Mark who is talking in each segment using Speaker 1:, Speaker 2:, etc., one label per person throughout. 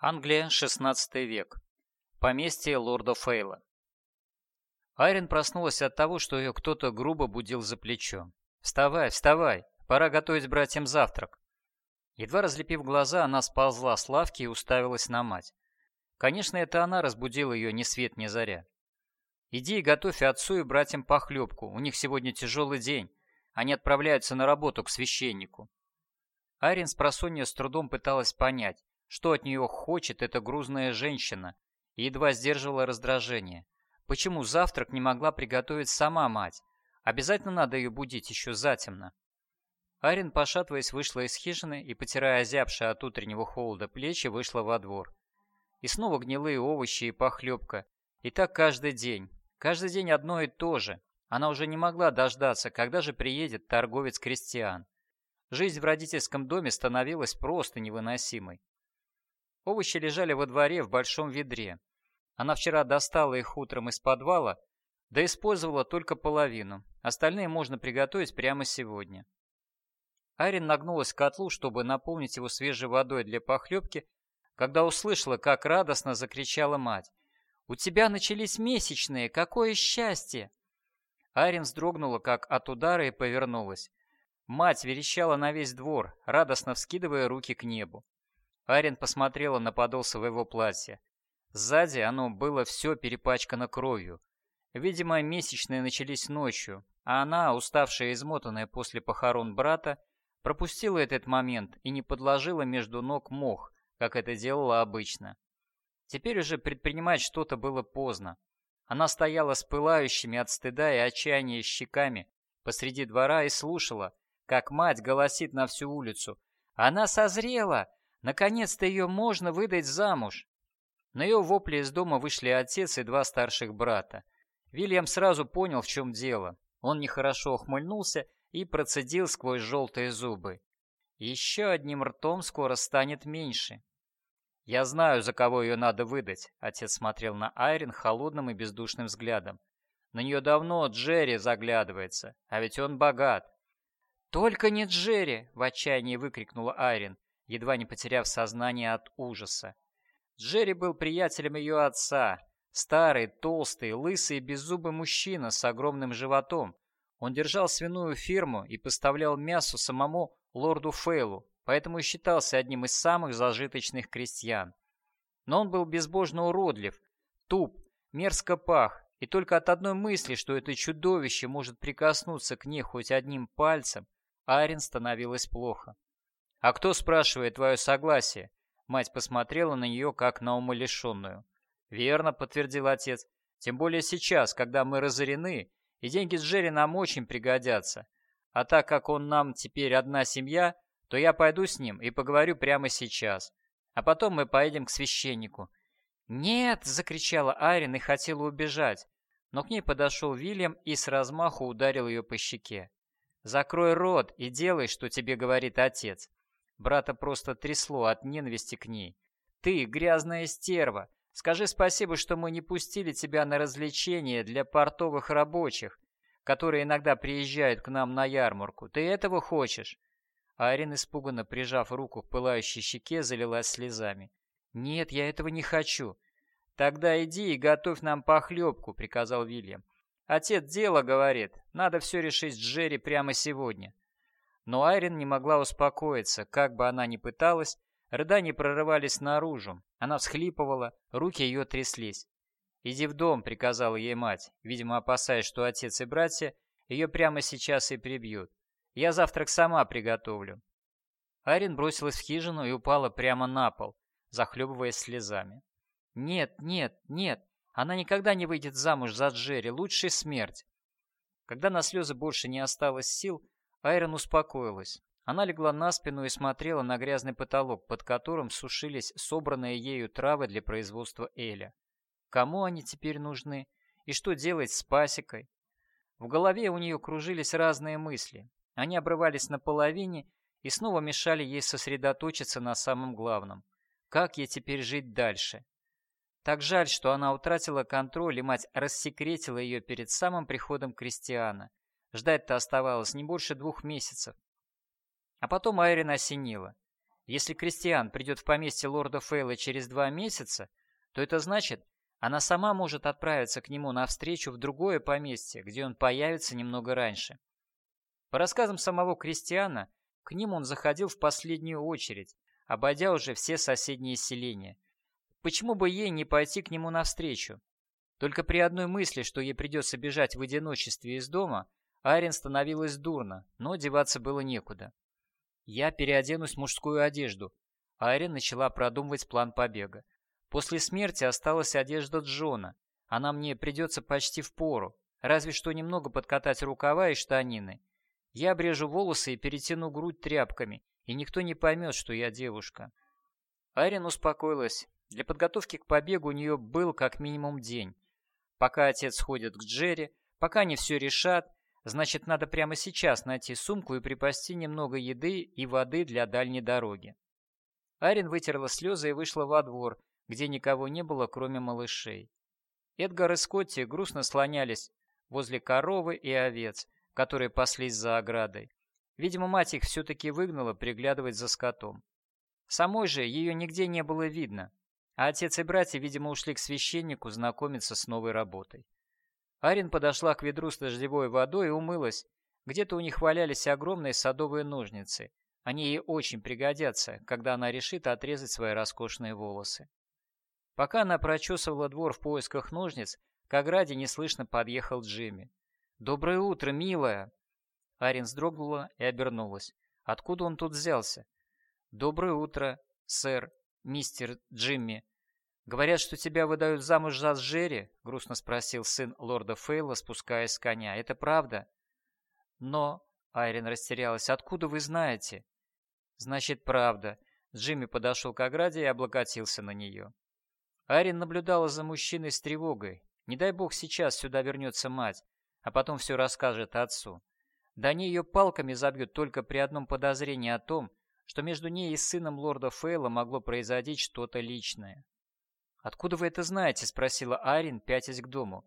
Speaker 1: Англия, 16 век. Поместье лорда Фейла. Айрин проснулась от того, что ее кто-то грубо будил за плечо. «Вставай, вставай! Пора готовить братьям завтрак!» Едва разлепив глаза, она сползла с лавки и уставилась на мать. Конечно, это она разбудила ее ни свет ни заря. «Иди и готовь отцу и братьям похлебку, у них сегодня тяжелый день. Они отправляются на работу к священнику». Айрин с просонья с трудом пыталась понять, что от нее хочет эта грузная женщина, едва сдерживала раздражение. Почему завтрак не могла приготовить сама мать? Обязательно надо ее будить еще затемно. Арин, пошатываясь, вышла из хижины и, потирая озябшие от утреннего холода плечи, вышла во двор. И снова гнилые овощи и похлебка. И так каждый день. Каждый день одно и то же. Она уже не могла дождаться, когда же приедет торговец крестьян. Жизнь в родительском доме становилась просто невыносимой. Овощи лежали во дворе в большом ведре. Она вчера достала их утром из подвала, да использовала только половину. Остальные можно приготовить прямо сегодня. Арин нагнулась к котлу, чтобы наполнить его свежей водой для похлебки, когда услышала, как радостно закричала мать. «У тебя начались месячные! Какое счастье!» Арин вздрогнула, как от удара, и повернулась. Мать верещала на весь двор, радостно вскидывая руки к небу. Арин посмотрела на подол своего платья. Сзади оно было все перепачкано кровью. Видимо, месячные начались ночью, а она, уставшая и измотанная после похорон брата, пропустила этот момент и не подложила между ног мох, как это делала обычно. Теперь уже предпринимать что-то было поздно. Она стояла с пылающими от стыда и отчаяния щеками посреди двора и слушала, как мать голосит на всю улицу. «Она созрела! Наконец-то ее можно выдать замуж. На ее вопли из дома вышли отец и два старших брата. Вильям сразу понял, в чем дело. Он нехорошо ухмыльнулся и процедил сквозь желтые зубы. Еще одним ртом скоро станет меньше. «Я знаю, за кого ее надо выдать», — отец смотрел на Айрин холодным и бездушным взглядом. «На нее давно Джерри заглядывается, а ведь он богат». «Только не Джерри!» — в отчаянии выкрикнула Айрин едва не потеряв сознание от ужаса. Джерри был приятелем ее отца. Старый, толстый, лысый беззубый мужчина с огромным животом. Он держал свиную ферму и поставлял мясо самому лорду Фейлу, поэтому считался одним из самых зажиточных крестьян. Но он был безбожно уродлив, туп, мерзко пах, и только от одной мысли, что это чудовище может прикоснуться к ней хоть одним пальцем, Арин становилось плохо. «А кто спрашивает твое согласие?» Мать посмотрела на нее, как на умалишенную. «Верно», — подтвердил отец. «Тем более сейчас, когда мы разорены, и деньги с Джерри нам очень пригодятся. А так как он нам теперь одна семья, то я пойду с ним и поговорю прямо сейчас. А потом мы поедем к священнику». «Нет!» — закричала Айрин и хотела убежать. Но к ней подошел Вильям и с размаху ударил ее по щеке. «Закрой рот и делай, что тебе говорит отец. Брата просто трясло от ненависти к ней. «Ты, грязная стерва, скажи спасибо, что мы не пустили тебя на развлечения для портовых рабочих, которые иногда приезжают к нам на ярмарку. Ты этого хочешь?» Арин, испуганно прижав руку к пылающей щеке, залилась слезами. «Нет, я этого не хочу». «Тогда иди и готовь нам похлебку», — приказал Вильям. «Отец дело, — говорит, — надо все решить с Джерри прямо сегодня». Но Айрин не могла успокоиться, как бы она ни пыталась, рыдания прорывались наружу. Она всхлипывала, руки ее тряслись. «Иди в дом», — приказала ей мать, видимо, опасаясь, что отец и братья ее прямо сейчас и прибьют. «Я завтрак сама приготовлю». Айрин бросилась в хижину и упала прямо на пол, захлебываясь слезами. «Нет, нет, нет, она никогда не выйдет замуж за Джерри, лучшая смерть». Когда на слезы больше не осталось сил, Айрон успокоилась. Она легла на спину и смотрела на грязный потолок, под которым сушились собранные ею травы для производства эля. Кому они теперь нужны? И что делать с пасекой? В голове у нее кружились разные мысли. Они обрывались на половине и снова мешали ей сосредоточиться на самом главном. Как ей теперь жить дальше? Так жаль, что она утратила контроль, и мать рассекретила ее перед самым приходом Кристиана. Ждать-то оставалось не больше двух месяцев. А потом Айрин осенила. Если Кристиан придет в поместье лорда Фейла через два месяца, то это значит, она сама может отправиться к нему навстречу в другое поместье, где он появится немного раньше. По рассказам самого Кристиана, к ним он заходил в последнюю очередь, обойдя уже все соседние селения. Почему бы ей не пойти к нему навстречу? Только при одной мысли, что ей придется бежать в одиночестве из дома, Айрин становилась дурно, но деваться было некуда. Я переоденусь в мужскую одежду. Айрин начала продумывать план побега. После смерти осталась одежда Джона. Она мне придется почти в пору. Разве что немного подкатать рукава и штанины. Я обрежу волосы и перетяну грудь тряпками, и никто не поймет, что я девушка. Айрин успокоилась. Для подготовки к побегу у нее был как минимум день. Пока отец сходит к Джерри, пока они все решат, Значит, надо прямо сейчас найти сумку и припасти немного еды и воды для дальней дороги. Арин вытерла слезы и вышла во двор, где никого не было, кроме малышей. Эдгар и Скотти грустно слонялись возле коровы и овец, которые паслись за оградой. Видимо, мать их все-таки выгнала приглядывать за скотом. Самой же ее нигде не было видно, а отец и братья, видимо, ушли к священнику знакомиться с новой работой. Арин подошла к ведру с дождевой водой и умылась. Где-то у них валялись огромные садовые ножницы. Они ей очень пригодятся, когда она решит отрезать свои роскошные волосы. Пока она прочесывала двор в поисках ножниц, к ограде неслышно подъехал Джимми. «Доброе утро, милая!» Арин вздрогнула и обернулась. Откуда он тут взялся? «Доброе утро, сэр, мистер Джимми», «Говорят, что тебя выдают замуж за Джерри?» — грустно спросил сын лорда Фейла, спускаясь с коня. «Это правда?» «Но...» — Айрин растерялась. «Откуда вы знаете?» «Значит, правда». Джимми подошел к ограде и облокотился на нее. Айрин наблюдала за мужчиной с тревогой. Не дай бог сейчас сюда вернется мать, а потом все расскажет отцу. Да они ее палками забьют только при одном подозрении о том, что между ней и сыном лорда Фейла могло произойти что-то личное. «Откуда вы это знаете?» — спросила Арин, пятясь к дому.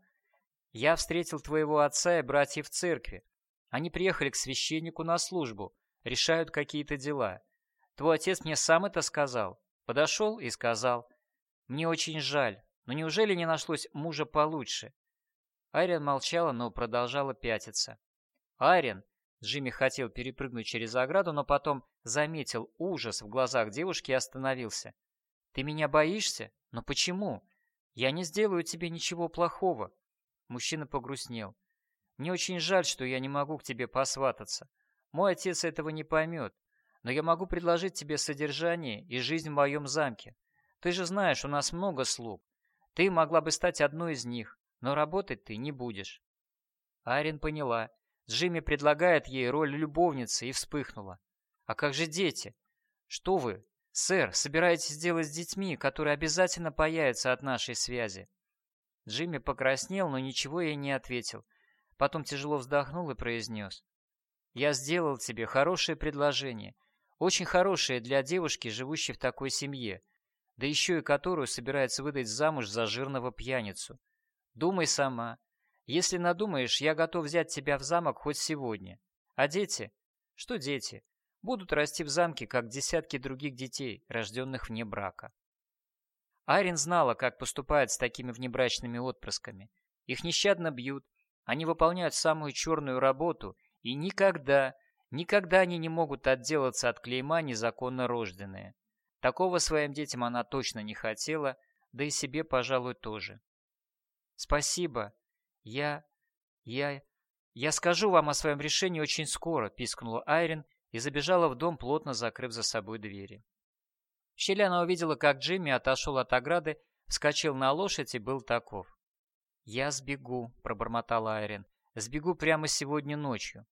Speaker 1: «Я встретил твоего отца и братьев в церкви. Они приехали к священнику на службу, решают какие-то дела. Твой отец мне сам это сказал. Подошел и сказал. Мне очень жаль, но неужели не нашлось мужа получше?» Айрин молчала, но продолжала пятиться. «Айрин!» Джимми хотел перепрыгнуть через ограду, но потом заметил ужас в глазах девушки и остановился. «Ты меня боишься?» «Но почему? Я не сделаю тебе ничего плохого». Мужчина погрустнел. «Мне очень жаль, что я не могу к тебе посвататься. Мой отец этого не поймет. Но я могу предложить тебе содержание и жизнь в моем замке. Ты же знаешь, у нас много слуг. Ты могла бы стать одной из них, но работать ты не будешь». Арин поняла. Джимми предлагает ей роль любовницы и вспыхнула. «А как же дети? Что вы, «Сэр, собираетесь сделать с детьми, которые обязательно появятся от нашей связи?» Джимми покраснел, но ничего ей не ответил. Потом тяжело вздохнул и произнес. «Я сделал тебе хорошее предложение. Очень хорошее для девушки, живущей в такой семье, да еще и которую собирается выдать замуж за жирного пьяницу. Думай сама. Если надумаешь, я готов взять тебя в замок хоть сегодня. А дети? Что дети? Будут расти в замке, как десятки других детей, рожденных вне брака. Айрин знала, как поступают с такими внебрачными отпрысками. Их нещадно бьют, они выполняют самую черную работу, и никогда, никогда они не могут отделаться от клейма незаконно рожденные. Такого своим детям она точно не хотела, да и себе, пожалуй, тоже. «Спасибо. Я... я... я скажу вам о своем решении очень скоро», — пискнула Айрин и забежала в дом, плотно закрыв за собой двери. В щели она увидела, как Джимми отошел от ограды, вскочил на лошадь и был таков. «Я сбегу», — пробормотала Айрин. «Сбегу прямо сегодня ночью».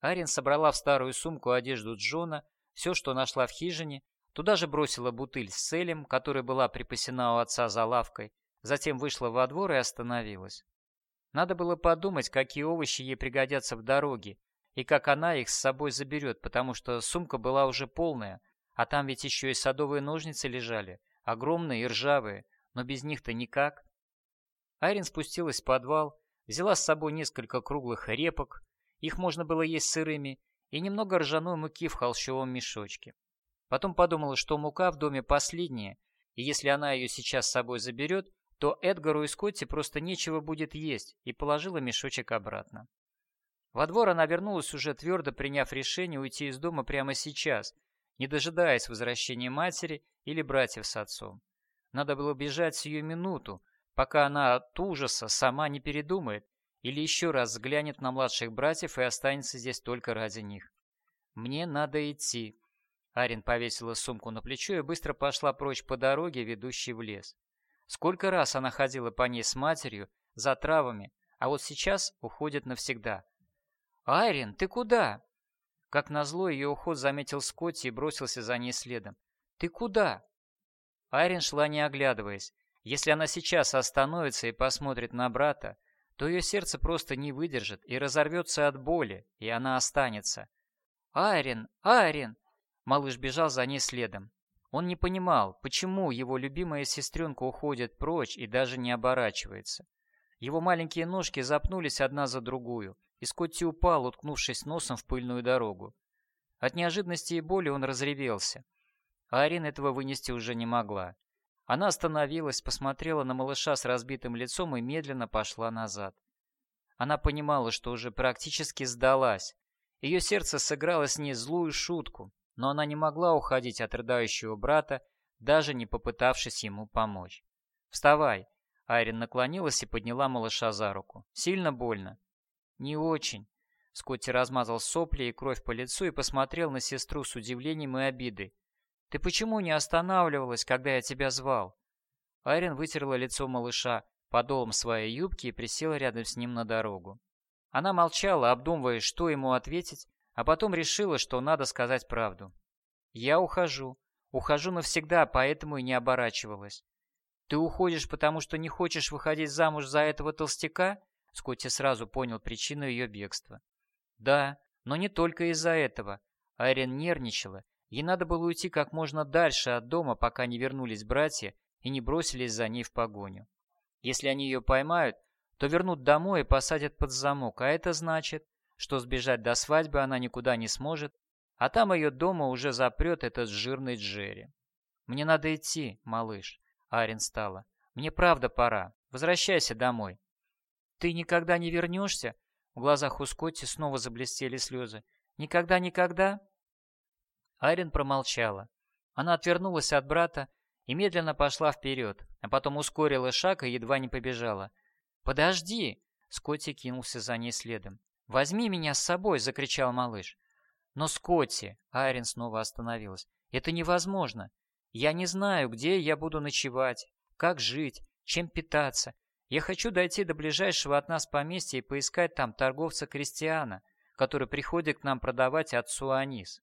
Speaker 1: Айрин собрала в старую сумку одежду Джона, все, что нашла в хижине, туда же бросила бутыль с селем, которая была припасена у отца за лавкой, затем вышла во двор и остановилась. Надо было подумать, какие овощи ей пригодятся в дороге, и как она их с собой заберет, потому что сумка была уже полная, а там ведь еще и садовые ножницы лежали, огромные и ржавые, но без них-то никак. Айрин спустилась в подвал, взяла с собой несколько круглых репок, их можно было есть сырыми, и немного ржаной муки в холщовом мешочке. Потом подумала, что мука в доме последняя, и если она ее сейчас с собой заберет, то Эдгару и Скотти просто нечего будет есть, и положила мешочек обратно. Во двор она вернулась уже твердо приняв решение уйти из дома прямо сейчас, не дожидаясь возвращения матери или братьев с отцом. Надо было бежать сию минуту, пока она от ужаса сама не передумает или еще раз взглянет на младших братьев и останется здесь только ради них. «Мне надо идти». Арин повесила сумку на плечо и быстро пошла прочь по дороге, ведущей в лес. Сколько раз она ходила по ней с матерью, за травами, а вот сейчас уходит навсегда. «Айрин, ты куда?» Как назло, ее уход заметил Скотти и бросился за ней следом. «Ты куда?» Айрин шла не оглядываясь. Если она сейчас остановится и посмотрит на брата, то ее сердце просто не выдержит и разорвется от боли, и она останется. «Айрин! Айрин!» Малыш бежал за ней следом. Он не понимал, почему его любимая сестренка уходит прочь и даже не оборачивается. Его маленькие ножки запнулись одна за другую, и Скотти упал, уткнувшись носом в пыльную дорогу. От неожиданности и боли он разревелся. А Арин этого вынести уже не могла. Она остановилась, посмотрела на малыша с разбитым лицом и медленно пошла назад. Она понимала, что уже практически сдалась. Ее сердце сыграло с ней злую шутку, но она не могла уходить от рыдающего брата, даже не попытавшись ему помочь. «Вставай!» Айрин наклонилась и подняла малыша за руку. «Сильно больно?» «Не очень». Скотти размазал сопли и кровь по лицу и посмотрел на сестру с удивлением и обидой. Ты почему не останавливалась, когда я тебя звал?» Айрин вытерла лицо малыша подолом своей юбки и присела рядом с ним на дорогу. Она молчала, обдумывая, что ему ответить, а потом решила, что надо сказать правду. «Я ухожу. Ухожу навсегда, поэтому и не оборачивалась. Ты уходишь, потому что не хочешь выходить замуж за этого толстяка?» Скотти сразу понял причину ее бегства. «Да, но не только из-за этого». Айрин нервничала Ей надо было уйти как можно дальше от дома, пока не вернулись братья и не бросились за ней в погоню. Если они ее поймают, то вернут домой и посадят под замок, а это значит, что сбежать до свадьбы она никуда не сможет, а там ее дома уже запрет этот жирный Джерри. «Мне надо идти, малыш», — Арин стала. «Мне правда пора. Возвращайся домой». «Ты никогда не вернешься?» В глазах у Скотти снова заблестели слезы. «Никогда-никогда?» Айрин промолчала. Она отвернулась от брата и медленно пошла вперед, а потом ускорила шаг и едва не побежала. «Подожди!» — Скотти кинулся за ней следом. «Возьми меня с собой!» — закричал малыш. «Но, Скотти!» — Айрин снова остановилась. «Это невозможно. Я не знаю, где я буду ночевать, как жить, чем питаться. Я хочу дойти до ближайшего от нас поместья и поискать там торговца Кристиана, который приходит к нам продавать отцу анис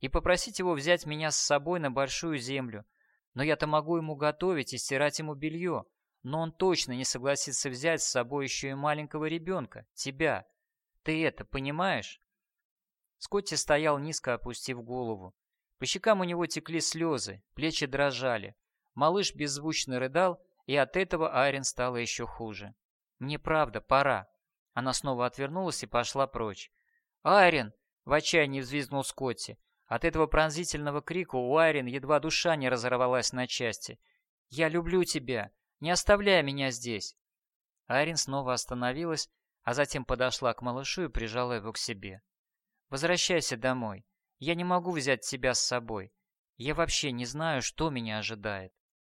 Speaker 1: и попросить его взять меня с собой на большую землю. Но я-то могу ему готовить и стирать ему белье, но он точно не согласится взять с собой еще и маленького ребенка, тебя. Ты это понимаешь?» Скотти стоял низко, опустив голову. По щекам у него текли слезы, плечи дрожали. Малыш беззвучно рыдал, и от этого Айрин стало еще хуже. «Мне правда, пора». Она снова отвернулась и пошла прочь. «Айрин!» — в отчаянии взвизгнул Скотти. От этого пронзительного крика у Айрин едва душа не разорвалась на части. «Я люблю тебя! Не оставляй меня здесь!» Айрин снова остановилась, а затем подошла к малышу и прижала его к себе. «Возвращайся домой. Я не могу взять тебя с собой. Я вообще не знаю, что меня ожидает».